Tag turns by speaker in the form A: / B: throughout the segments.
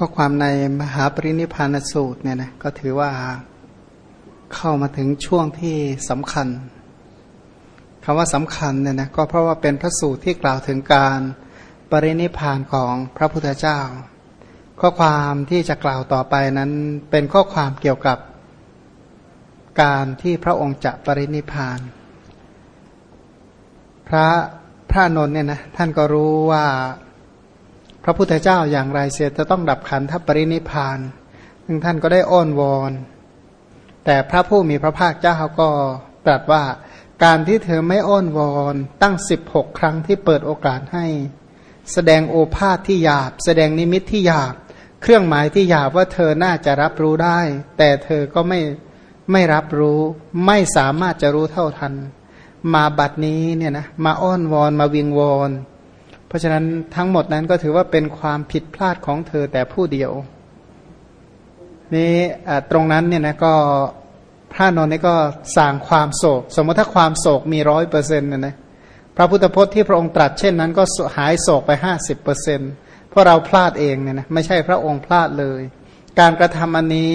A: ข้อความในมหาปรินิพานสูตรเนี่ยนะก็ถือว่าเข้ามาถึงช่วงที่สำคัญคำว่าสำคัญเนี่ยนะก็เพราะว่าเป็นพระสูตรที่กล่าวถึงการปรินิพานของพระพุทธเจ้า ข้อความที่จะกล่าวต่อไปนั้นเป็นข้อความเกี่ยวกับการที่พระองค์จะปรินิพาน พระพระนนท์เนี่ยนะท่านก็รู้ว่า พระพุทธเจ้าอย่างไรเสียจะต้องดับขันธปรินิพานซึ่งท่านก็ได้อ้อนวอน แต่พระผู้มีพระภาคเจ้าก็ตรัสว่าการที่เธอไม่อ้อนวอนตั้งสิบหกครั้งที่เปิดโอกาสให้ แสดงโอภาษที่หยาบ แสดงนิมิตที่หยาบ เครื่องหมายที่หยาบว่าเธอน่าจะรับรู้ได้ แต่เธอก็ไม่ไม่รับรู้ไม่สามารถจะรู้เท่าทัน มาบัดนี้เนี่ยนะมาอ้อนวอนมาวิงวอน เพราะฉะนั้นทั้งหมดนั้นก็ถือว่าเป็นความผิดพลาดของเธอแต่ผู้เดียว นี่ตรงนั้นเนี่ยนะก็พระนนท์นี่ก็สร้างความโศก สมมติถ้าความโศกมีร้อยเปอร์เซ็นต์นะนะพระพุทธพจน์ที่พระองค์ตรัสเช่นนั้นก็หายโศกไปห้าสิบเปอร์เซ็นต์เพราะเราพลาดเองเนี่ยนะไม่ใช่พระองค์พลาดเลย การกระทำอันนี้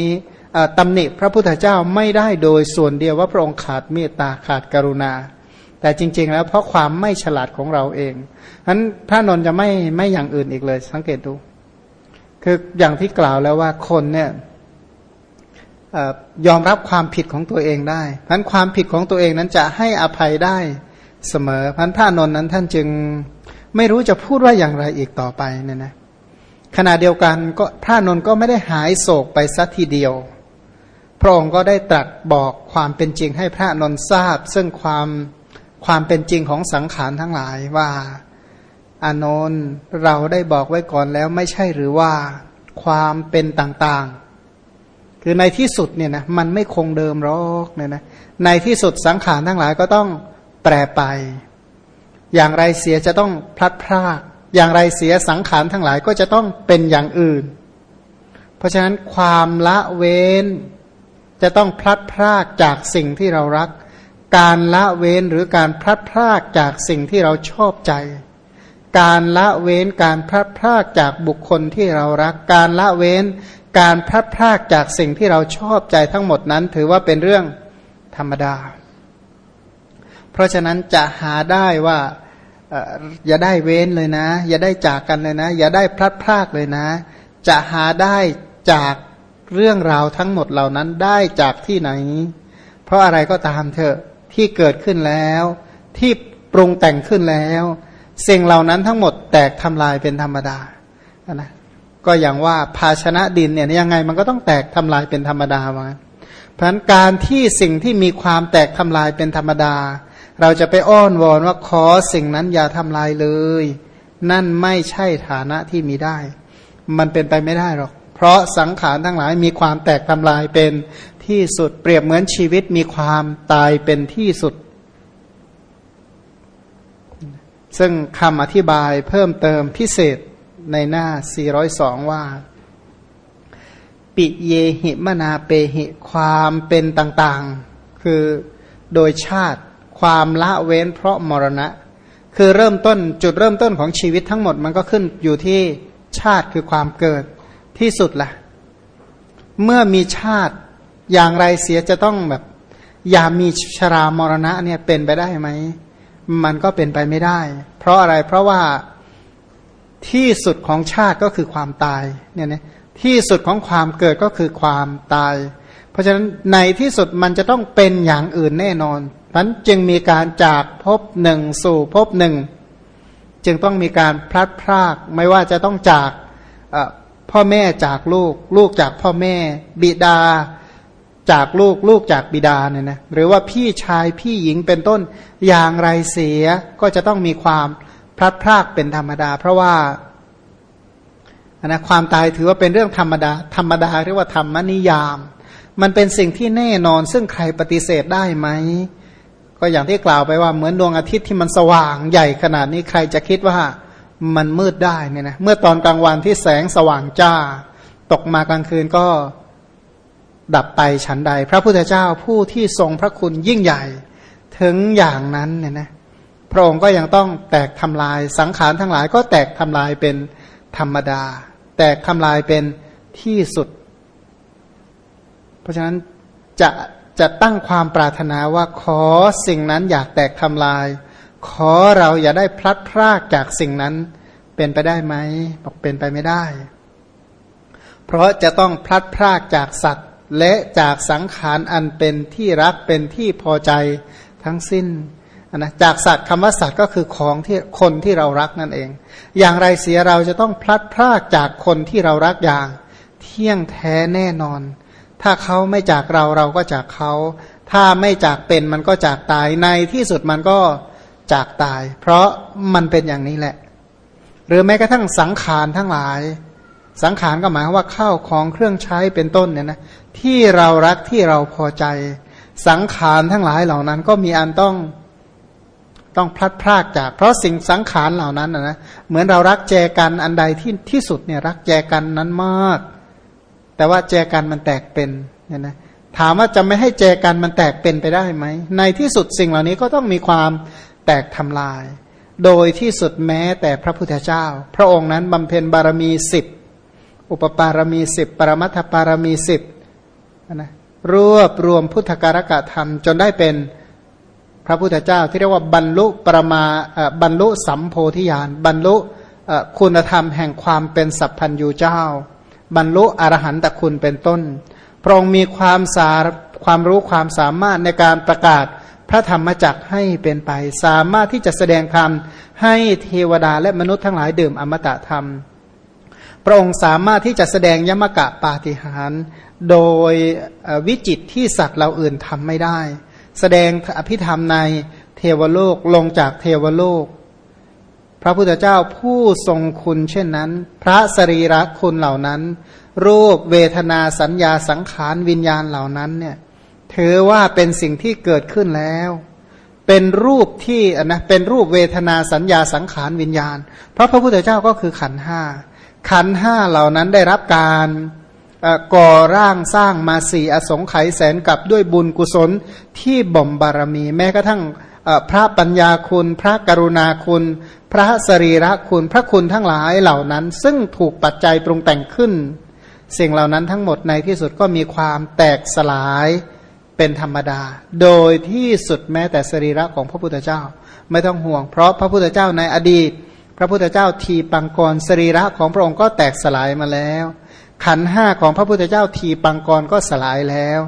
A: ตำหนิพระพุทธเจ้าไม่ได้โดยส่วนเดียวว่าพระองค์ขาดเมตตาขาดกรุณา แต่จริง ๆ แล้วเพราะความไม่ฉลาดของเราเองนั้นพระนนจะไม่ไม่อย่างอื่นอีกเลย สังเกตดู คืออย่างที่กล่าวแล้วว่าคนเนี่ยยอมรับความผิดของตัวเองได้พันความผิดของตัวเองนั้นจะให้อภัยได้เสมอพันพระนนนั้นท่านจึงไม่รู้จะพูดว่าอย่างไรอีกต่อไปเนี่ยนะขณะเดียวกันก็พระนนก็ไม่ได้หายโศกไปสัทีเดียว พระองค์ก็ได้ตรัสบอกความเป็นจริงให้พระนนทราบ ซึ่งความ ความเป็นจริงของสังขารทั้งหลายว่าอานนท์เราได้บอกไว้ก่อนแล้วไม่ใช่หรือว่าความเป็นต่างๆ คือในที่สุดเนี่ยนะมันไม่คงเดิมหรอกเนี่ยนะในที่สุดสังขารทั้งหลายก็ต้องแปรไป อย่างไรเสียจะต้องพลัดพราก อย่างไรเสียสังขารทั้งหลายก็จะต้องเป็นอย่างอื่น เพราะฉะนั้นความละเว้นจะต้องพลัดพรากจากสิ่งที่เรารัก การละเว้นหรือการพลัดพรากจากสิ่งที่เราชอบใจ การละเว้นการพลัดพรากจากบุคคลที่เรารัก การละเว้นการพลัดพรากจากสิ่งที่เราชอบใจทั้งหมดนั้น ถือว่าเป็นเรื่องธรรมดา เพราะฉะนั้นจะหาได้ว่าอย่าได้เว้นเลยนะ อย่าได้จากกันเลยนะ อย่าได้พลัดพรากเลยนะ จะหาได้จากเรื่องราวทั้งหมดเหล่านั้นได้จากที่ไหน เพราะอะไรก็ตามเถอะ ที่เกิดขึ้นแล้ว ที่ปรุงแต่งขึ้นแล้ว สิ่งเหล่านั้นทั้งหมดแตกทำลายเป็นธรรมดานะก็อย่างว่าภาชนะดินเนี่ยยังไงมันก็ต้องแตกทำลายเป็นธรรมดาว่าเพราะนั้นการที่สิ่งที่มีความแตกทำลายเป็นธรรมดา เราจะไปอ้อนวอนว่าขอสิ่งนั้นอย่าทำลายเลย นั่นไม่ใช่ฐานะที่มีได้ มันเป็นไปไม่ได้หรอก เพราะสังขารทั้งหลายมีความแตกทำลายเป็น ที่สุด เปรียบเหมือนชีวิตมีความตายเป็นที่สุด ซึ่งคำอธิบายเพิ่มเติมพิเศษในหน้า 402 ว่า ปิเยหิมนาเปหิความเป็นต่างๆ คือโดยชาติความละเว้นเพราะมรณะ คือเริ่มต้นจุดเริ่มต้นของชีวิตทั้งหมดมันก็ขึ้นอยู่ที่ชาติคือความเกิดที่สุดละ่ะ เมื่อมีชาติ อย่างไรเสียจะต้องแบบอย่ามีชรามรณะเนี่ยเป็นไปได้ไหม มันก็เป็นไปไม่ได้ เพราะอะไรเพราะว่าที่สุดของชาติก็คือความตายเนี่ยนะที่สุดของความเกิดก็คือความตาย เพราะฉะนั้นในที่สุดมันจะต้องเป็นอย่างอื่นแน่นอนนั้นจึงมีการจากพบหนึ่งสู่พบหนึ่งจึงต้องมีการพลัดพราก ไม่ว่าจะต้องจากพ่อแม่จากลูก ลูกจากพ่อแม่ บิดา จากลูกลูกจากบิดาเนี่ยนะหรือว่าพี่ชายพี่หญิงเป็นต้นอย่างไรเสียก็จะต้องมีความพลัดพรากเป็นธรรมดา เพราะว่านะความตายถือว่าเป็นเรื่องธรรมดา ธรรมดาเรียกว่าธรรมนิยาม มันเป็นสิ่งที่แน่นอน ซึ่งใครปฏิเสธได้ไหม ก็อย่างที่กล่าวไปว่าเหมือนดวงอาทิตย์ที่มันสว่างใหญ่ขนาดนี้ใครจะคิดว่ามันมืดได้เนี่ยนะเมื่อตอนกลางวันที่แสงสว่างจ้า ตกมากลางคืนก็ ดับไปฉันใด พระพุทธเจ้าผู้ที่ทรงพระคุณยิ่งใหญ่ ถึงอย่างนั้นเนี่ยนะพระองค์ก็ยังต้องแตกทำลายสังขารทั้งหลายก็แตกทำลายเป็นธรรมดา แตกทำลายเป็นที่สุด เพราะฉะนั้นจะจะตั้งความปรารถนาว่าขอสิ่งนั้นอยากแตกทำลาย ขอเราอย่าได้พลัดพรากจากสิ่งนั้นเป็นไปได้ไหมบอกเป็นไปไม่ได้ เพราะจะต้องพลัดพรากจากสัตว์ และจากสังขารอันเป็นที่รักเป็นที่พอใจทั้งสิ้นนะจากสัตว์คำว่าสัตว์ก็คือของที่คนที่เรารักนั่นเอง อย่างไรเสียเราจะต้องพลัดพรากจากคนที่เรารักอย่าง เที่ยงแท้แน่นอน ถ้าเขาไม่จากเราเราก็จากเขา ถ้าไม่จากเป็นมันก็จากตายในที่สุดมันก็จากตาย เพราะมันเป็นอย่างนี้แหละ หรือแม้กระทั่งสังขารทั้งหลาย สังขารก็หมายว่าข้าวของเครื่องใช้เป็นต้นเนี่ยนะ ที่เรารักที่เราพอใจ สังขารทั้งหลายเหล่านั้น ก็มีอันต้องต้องพลัดพรากจาก เพราะสิ่งสังขารเหล่านั้นนะเหมือนเรารักแจกันอันใดที่ที่สุดเนี่ยรักแจกันนั้นมาก แต่ว่าแจกันมันแตกเป็นเนี่ยนะถามว่าจะไม่ให้แจกันมันแตกเป็นไปได้ไหม ในที่สุดสิ่งเหล่านี้ก็ต้องมีความแตกทำลาย โดยที่สุดแม้แต่พระพุทธเจ้า พระองค์นั้นบำเพ็ญบารมีสิบอุปปารมีสิบปรมัตถปารมีสิบ นะรวบรวมพุทธการกะธรรม จนได้เป็นพระพุทธเจ้าที่เรียกว่าบรรลุปรมาบรรลุสัมโพธิญาณบรรลุคุณธรรมแห่งความเป็นสัพพัญญูเจ้า บรรลุอรหันตคุณเป็นต้น พระองค์มีความสารความรู้ความสามารถในการประกาศพระธรรมจักให้เป็นไป สามารถที่จะแสดงธรรมให้เทวดาและมนุษย์ทั้งหลายดื่มอมตะธรรม พระองค์สามารถที่จะแสดงยมกะปาฏิหาร โดยวิจิตที่สัตว์เราอื่นทำไม่ได้ แสดงอภิธรรมในเทวโลกลงจากเทวโลก พระพุทธเจ้าผู้ทรงคุณเช่นนั้น พระสรีระคุณเหล่านั้น รูปเวทนาสัญญาสังขารวิญญาณเหล่านั้นเนี่ยถือว่าเป็นสิ่งที่เกิดขึ้นแล้ว เป็นรูปที่นะเป็นรูปเวทนาสัญญาสังขารวิญญาณ เพราะพระพุทธเจ้าก็คือขันห้า ขันห้าเหล่านั้นได้รับการก่อร่างสร้างมาสี่อสงไขยแสนกับด้วยบุญกุศลที่บ่มบารมี แม้กระทั่งพระปัญญาคุณ พระกรุณาคุณ พระสรีระคุณ พระคุณทั้งหลายเหล่านั้น ซึ่งถูกปัจจัยปรุงแต่งขึ้น สิ่งเหล่านั้นทั้งหมดในที่สุดก็มีความแตกสลายเป็นธรรมดา โดยที่สุดแม้แต่สรีระของพระพุทธเจ้า ไม่ต้องห่วง เพราะพระพุทธเจ้าในอดีต ระพุทธเจ้าทีปังกรสรีระของพระองค์ก็แตกสลายมาแล้ว ขันห้าของพระพุทธเจ้าทีปังกรก็สลายแล้ว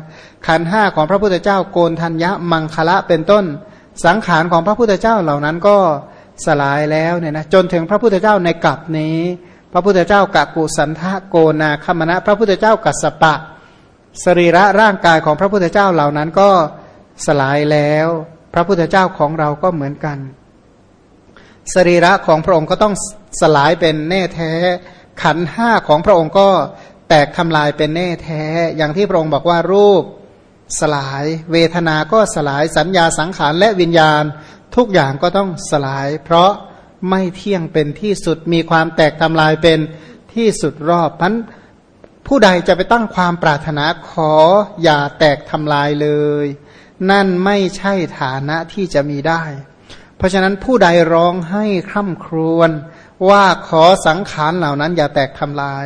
A: ขันห้าของพระพุทธเจ้าโกนทัญญะมังคละเป็นต้น สังขารของพระพุทธเจ้าเหล่านั้นก็สลายแล้วเนี่ยนะจนถึงพระพุทธเจ้าในกลับนี้ พระพุทธเจ้ากะกุสันทะโกนาคมณะพระพุทธเจ้ากัสปะ สรีระร่างกายของพระพุทธเจ้าเหล่านั้นก็สลายแล้ว พระพุทธเจ้าของเราก็เหมือนกัน สรีระของพระองค์ก็ต้องสลายเป็นแน่แท้ ขันห้าของพระองค์ก็แตกทำลายเป็นแน่แท้ อย่างที่พระองค์บอกว่ารูปสลาย เวทนาก็สลายสัญญาสังขารและวิญญาณ ทุกอย่างก็ต้องสลาย เพราะไม่เที่ยงเป็นที่สุดมีความแตกทำลายเป็นที่สุดรอบพันผู้ใดจะไปตั้งความปรารถนาขออย่าแตกทำลายเลย นั่นไม่ใช่ฐานะที่จะมีได้ ราะฉะนั้นผู้ใดร้องให้คร่ำครวญว่าขอสังขารเหล่านั้นอย่าแตกทำลาย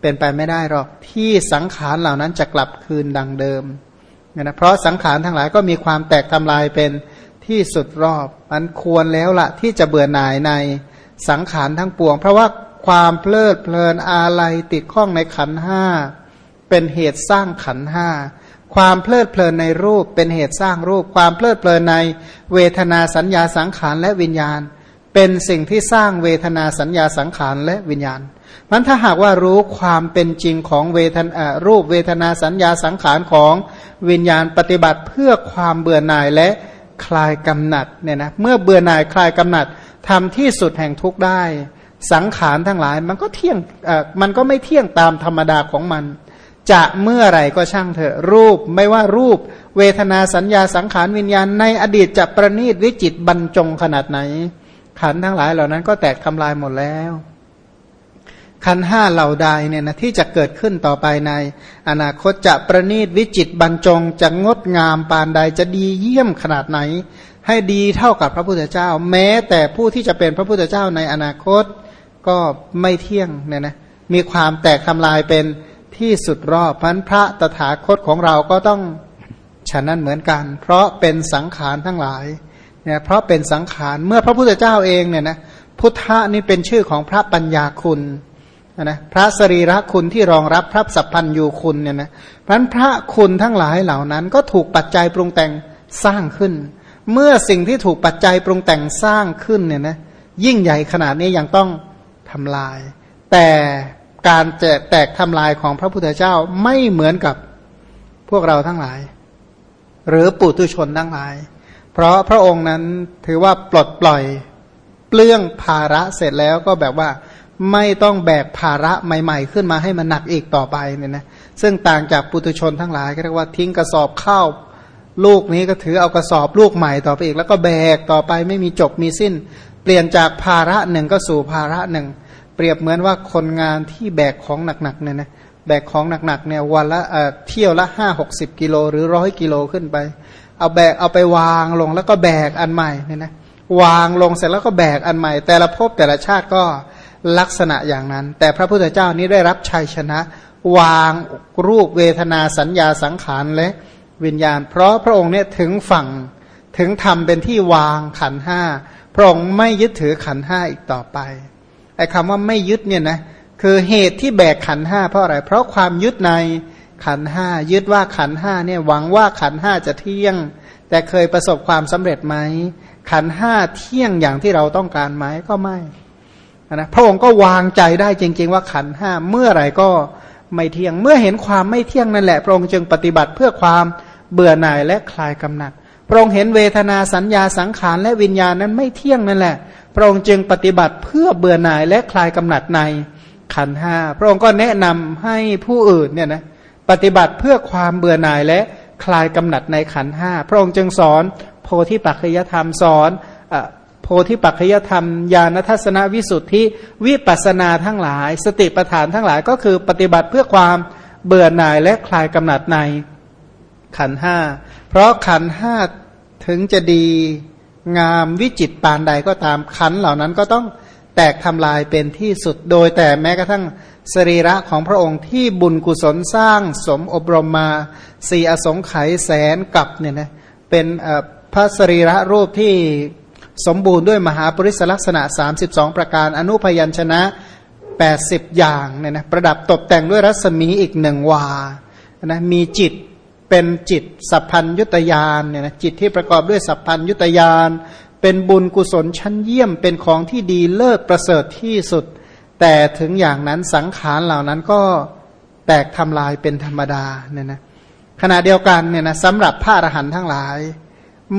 A: เป็นไปไม่ได้หรอกที่สังขารเหล่านั้นจะกลับคืนดังเดิมนะเพราะสังขารทั้งหลายก็มีความแตกทำลายเป็นที่สุดรอบมันควรแล้วละที่จะเบื่อหน่ายในสังขารทั้งปวง เพราะว่าความเพลิดเพลินอาลัยติดข้องในขันห้าเป็นเหตุสร้างขันห้า ความเพลิดเพลินในรูปเป็นเหตุสร้างรูป ความเพลิดเพลินในเวทนาสัญญาสังขารและวิญญาณ เป็นสิ่งที่สร้างเวทนาสัญญาสังขารและวิญญาณมันถ้าหากว่ารู้ความเป็นจริงของเวทนารูปเวทนาสัญญาสังขารของวิญญาณปฏิบัติเพื่อความเบื่อหน่ายและคลายกำหนัดเนี่ยนะเมื่อเบื่อหน่ายคลายกำหนัดทำที่สุดแห่งทุกได้ สังขารทั้งหลายมันก็เที่ยงมันก็ไม่เที่ยงตามธรรมดาของมัน จะเมื่อไรก็ช่างเถอะรูปไม่ว่ารูป เวทนาสัญญาสังขารวิญญาณ ในอดีตจะประณีตวิจิตบรรจงขนาดไหน ขันทั้งหลายเหล่านั้นก็แตกทำลายหมดแล้ว ขันห้าเหล่าใดเนี่ยนะที่จะเกิดขึ้นต่อไปใน อนาคตจะประณีตวิจิตบรรจงจะงดงามปานใดจะดีเยี่ยมขนาดไหน ให้ดีเท่ากับพระพุทธเจ้า แม้แต่ผู้ที่จะเป็นพระพุทธเจ้าในอนาคตก็ไม่เที่ยงเนี่ยนะมีความแตกทำลายเป็น ที่สุดรอบพันพระตถาคตของเราก็ต้องฉะนั้นเหมือนกัน เพราะเป็นสังขารทั้งหลายเนี่ยเพราะเป็นสังขารเมื่อพระพุทธเจ้าเองเนี่ยนะพุทธะนี่เป็นชื่อของพระปัญญาคุณนะพระสรีระคุณที่รองรับพระสัพพัญยูคุณเนี่ยนะพันพระคุณทั้งหลายเหล่านั้นก็ถูกปัจจัยปรุงแต่งสร้างขึ้น เมื่อสิ่งที่ถูกปัจจัยปรุงแต่งสร้างขึ้นเนี่ยนะยิ่งใหญ่ขนาดนี้ยังต้องทำลาย แต่ การแจกแตกทำลายของพระพุทธเจ้าไม่เหมือนกับพวกเราทั้งหลาย หรือปุถุชนทั้งหลาย เพราะพระองค์นั้นถือว่าปลดปล่อยเปลื้องภาระเสร็จแล้วก็แบบว่าไม่ต้องแบกภาระใหม่ ๆ ขึ้นมาให้มันหนักอีกต่อไปเนี่ยนะซึ่งต่างจากปุถุชนทั้งหลายก็เรียกว่าทิ้งกระสอบข้าวลูกนี้ก็ถือเอากระสอบลูกใหม่ต่อไปอีก แล้วก็แบกต่อไปไม่มีจบมีสิ้น เปลี่ยนจากภาระหนึ่งก็สู่ภาระหนึ่ง เปรียบเหมือนว่าคนงานที่แบกของหนักๆเนี่ยนะแบกของหนักๆเนี่ยวันละเที่ยวละห้าหกสิบกิโลหรือร้อยกิโลขึ้นไป เอาแบกเอาไปวางลงแล้วก็แบกอันใหม่เนี่ยนะวางลงเสร็จแล้วก็แบกอันใหม่ แต่ละภพแต่ละชาติก็ลักษณะอย่างนั้น แต่พระพุทธเจ้านี้ได้รับชัยชนะ วางรูปเวทนาสัญญาสังขารและวิญญาณ เพราะพระองค์เนี่ยถึงฝั่งถึงทำเป็นที่วางขันห้าพระองค์ไม่ยึดถือขันห้าอีกต่อไป ไอ้คำว่าไม่ยึดเนี่ยนะคือเหตุที่แบกขันห้าเพราะอะไร เพราะความยึดในขันห้ายึดว่าขันห้าเนี่ยหวังว่าขันห้าจะเที่ยง แต่เคยประสบความสำเร็จไหมขันห้าเที่ยงอย่างที่เราต้องการไหมก็ไม่นะพระองค์ก็วางใจได้จริง ๆ ว่าขันห้าเมื่อไหร่ก็ไม่เที่ยง เมื่อเห็นความไม่เที่ยงนั่นแหละ พระองค์จึงปฏิบัติเพื่อความเบื่อหน่ายและคลายกำหนัด พระองค์เห็นเวทนาสัญญาสังขารและวิญญาณนั้นไม่เที่ยงนั่นแหละ ระองค์จึงปฏิบัติเพื่อเบื่อหน่ายและคลายกำหนัดในขันห้าพระองค์ก็แนะนำให้ผู้อื่นเนี่ยนะปฏิบัติเพื่อความเบื่อหน่ายและคลายกำหนัดในขันห้าพระองค์จึงสอน โพธิปัจจยธรรมสอนโพธิปัจจยธรรมญาณทัศนวิสุทธิวิปัสนาทั้งหลาย สติปัฏฐานทั้งหลายก็คือปฏิบัติเพื่อความเบื่อหน่ายและคลายกำหนัดในขันห้าเพราะขันห้าถึงจะดี งามวิจิตปานใดก็ตามขันเหล่านั้นก็ต้องแตกทำลายเป็นที่สุดโดยแต่แม้กระทั่งสรีระของพระองค์ที่บุญกุศลสร้างสมอบรมมาสี่อสงไขยแสนกับเนี่ยนะเป็นพระสรีระรูปที่สมบูรณ์ด้วยมหาปริศลักษณะ 32 ประการอนุพยัญชนะ 80 อย่างเนี่ยนะประดับตกแต่งด้วยรัศมีอีกหนึ่งวานะมีจิต เป็นจิตสัพพัญยุตยานเนี่ยนะจิตที่ประกอบด้วยสัพพัญยุตยานเป็นบุญกุศลชั้นเยี่ยมเป็นของที่ดีเลิศประเสริฐที่สุด แต่ถึงอย่างนั้นสังขารเหล่านั้นก็แตกทำลายเป็นธรรมดาเนี่ยนะขณะเดียวกันเนี่ยนะสำหรับพระอรหันต์ทั้งหลาย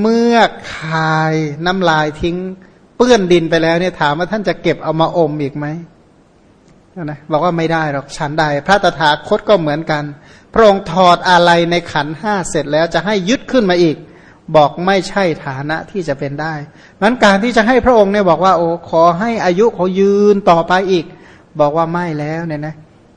A: เมื่อคายน้ำลายทิ้งเปื้อนดินไปแล้วเนี่ยถามว่าท่านจะเก็บเอามาอมอีกไหม นะบอกว่าไม่ได้หรอกฉันใดพระตถาคตก็เหมือนกัน พระองค์ถอดอะไรในขันห้าเสร็จแล้วจะให้ยึดขึ้นมาอีก บอกไม่ใช่ฐานะที่จะเป็นได้นั้นการที่จะให้พระองค์เนี่ยบอกว่าโอ้ขอให้อายุเขายืนต่อไปอีก บอกว่าไม่แล้วเนี่ยนะ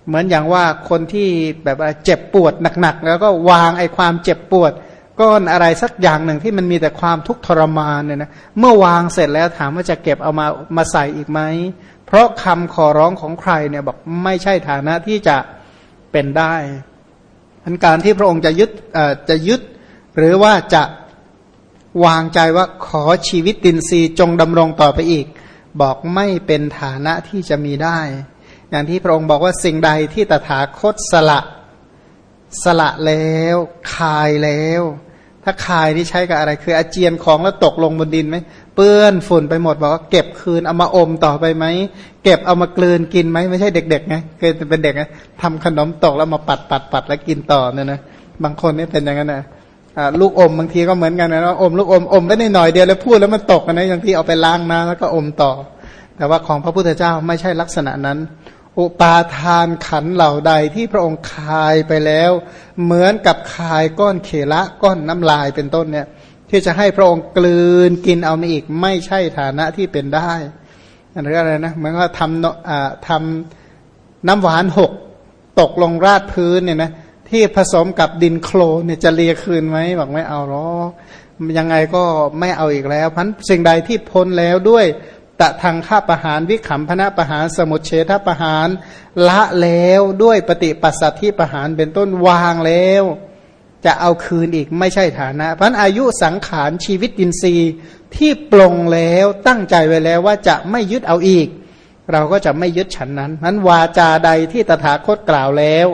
A: เหมือนอย่างว่าคนที่แบบเจ็บปวดหนักๆแล้วก็วางไอ้ความเจ็บปวด ก้อนอะไรสักอย่างหนึ่งที่มันมีแต่ความทุกข์ทรมานเนี่ยนะเมื่อวางเสร็จแล้วถามว่าจะเก็บเอามามาใส่อีกไหม ราะคำขอร้องของใครเนี่ยบอกไม่ใช่ฐานะที่จะเป็นได้อันการที่พระองค์จะยึดจะยึด หรือว่าจะวางใจว่าขอชีวิตตินซีจงดำรงต่อไปอีก บอกไม่เป็นฐานะที่จะมีได้ อย่างที่พระองค์บอกว่าสิ่งใดที่ตถาคตสละสละแล้วคายแล้ว ถ้าคายนี่ใช้กับอะไร คืออาเจียนของแล้วตกลงบนดินไหม เปื้อนฝุ่นไปหมดบอกว่าเก็บคืนเอามาอมต่อไปไหมเก็บเอามากลืนกินไหมไม่ใช่เด็กๆไงเคยเป็นเด็กไงทำขนมตกแล้วมาปัดปัดปัดแล้วกินต่อเนี่ยนะบางคนนี่เป็นอย่างนั้นนะลูกอมบางทีก็เหมือนกันนะอมลูกอมอมไปได้หน่อยเดียวแล้วพูดแล้วมันตกนะอย่างที่เอาไปล้างน้ำแล้วก็อมต่อ แต่ว่าของพระพุทธเจ้าไม่ใช่ลักษณะนั้น อุปาทานขันเหล่าใดที่พระองค์คายไปแล้ว เหมือนกับคายก้อนเขละก้อนน้ำลายเป็นต้นเนี่ย ที่จะให้พระองค์กลืนกินเอามาอีก ไม่ใช่ฐานะที่เป็นได้อันนี้อะไรนะเหมือนว่าทำทำน้ำหวานหกตกลงราดพื้นเนี่ยนะที่ผสมกับดินโคลนเนี่ยจะเลียคืนไหมบอกไม่เอาหรอกยังไงก็ไม่เอาอีกแล้วพันสิ่งใดที่พ้นแล้วด้วยตะทางข้าประหารวิขำพนะประหารสมุทเฉทประหารละแล้วด้วยปฏิปัสสัทธิประหารเป็นต้นวางแล้ว จะเอาคืนอีกไม่ใช่ฐานะพันอายุสังขารชีวิตอินทรีย์ที่ปลงแล้วตั้งใจไว้แล้วว่าจะไม่ยึดเอาอีก เราก็จะไม่ยึดฉันนั้นนั้นวาจาใดที่ตถาคตกล่าวแล้ว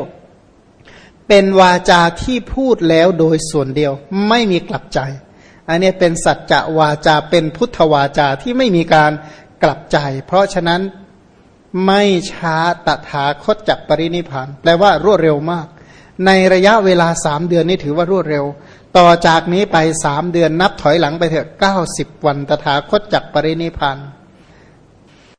A: เป็นวาจาที่พูดแล้วโดยส่วนเดียวไม่มีกลับใจ อันนี้เป็นสัจจะวาจาเป็นพุทธวาจาที่ไม่มีการกลับใจ เพราะฉะนั้นไม่ช้าตถาคตจักปรินิพานแปลว่ารวดเร็วมาก ในระยะเวลาสามเดือนนี้ถือว่ารวดเร็ว ต่อจากนี้ไปสามเดือนนับถอยหลังไปเถอะเก้าสิบวันตถาคตจักปรินิพานเ